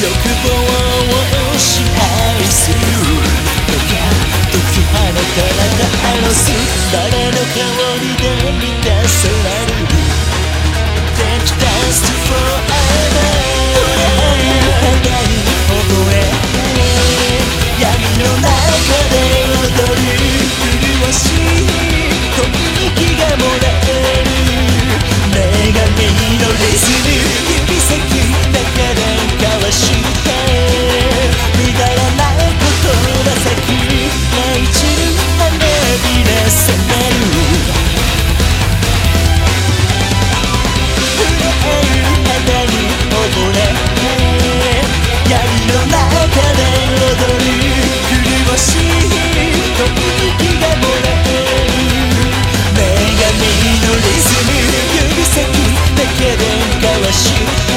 欲望しい